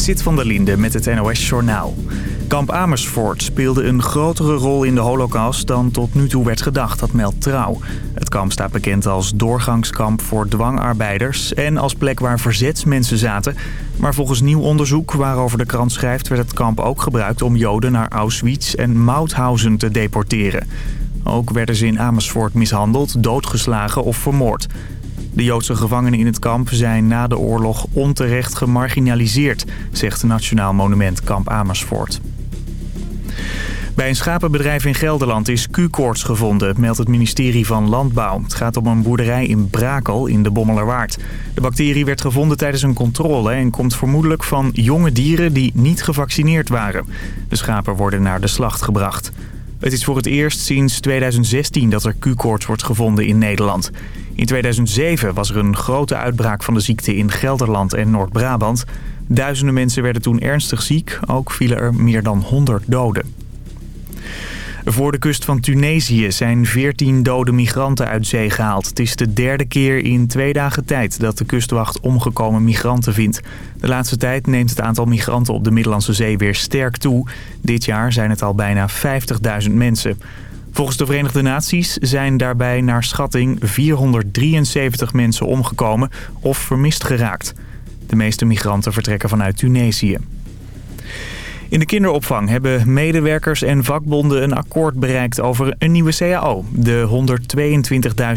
Zit van der Linde met het NOS-journaal. Kamp Amersfoort speelde een grotere rol in de holocaust dan tot nu toe werd gedacht, dat meldt Trouw. Het kamp staat bekend als doorgangskamp voor dwangarbeiders en als plek waar verzetsmensen zaten. Maar volgens nieuw onderzoek waarover de krant schrijft werd het kamp ook gebruikt om Joden naar Auschwitz en Mauthausen te deporteren. Ook werden ze in Amersfoort mishandeld, doodgeslagen of vermoord. De Joodse gevangenen in het kamp zijn na de oorlog onterecht gemarginaliseerd, zegt Nationaal Monument Kamp Amersfoort. Bij een schapenbedrijf in Gelderland is Q-koorts gevonden, meldt het ministerie van Landbouw. Het gaat om een boerderij in Brakel in de Bommelerwaard. De bacterie werd gevonden tijdens een controle en komt vermoedelijk van jonge dieren die niet gevaccineerd waren. De schapen worden naar de slacht gebracht. Het is voor het eerst sinds 2016 dat er Q-koorts wordt gevonden in Nederland. In 2007 was er een grote uitbraak van de ziekte in Gelderland en Noord-Brabant. Duizenden mensen werden toen ernstig ziek, ook vielen er meer dan 100 doden. Voor de kust van Tunesië zijn 14 dode migranten uit zee gehaald. Het is de derde keer in twee dagen tijd dat de kustwacht omgekomen migranten vindt. De laatste tijd neemt het aantal migranten op de Middellandse Zee weer sterk toe. Dit jaar zijn het al bijna 50.000 mensen. Volgens de Verenigde Naties zijn daarbij naar schatting 473 mensen omgekomen of vermist geraakt. De meeste migranten vertrekken vanuit Tunesië. In de kinderopvang hebben medewerkers en vakbonden een akkoord bereikt over een nieuwe CAO. De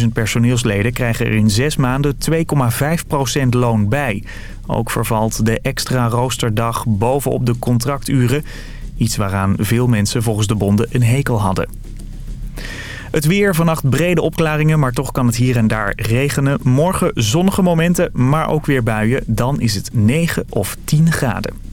122.000 personeelsleden krijgen er in zes maanden 2,5% loon bij. Ook vervalt de extra roosterdag bovenop de contracturen. Iets waaraan veel mensen volgens de bonden een hekel hadden. Het weer, vannacht brede opklaringen, maar toch kan het hier en daar regenen. Morgen zonnige momenten, maar ook weer buien. Dan is het 9 of 10 graden.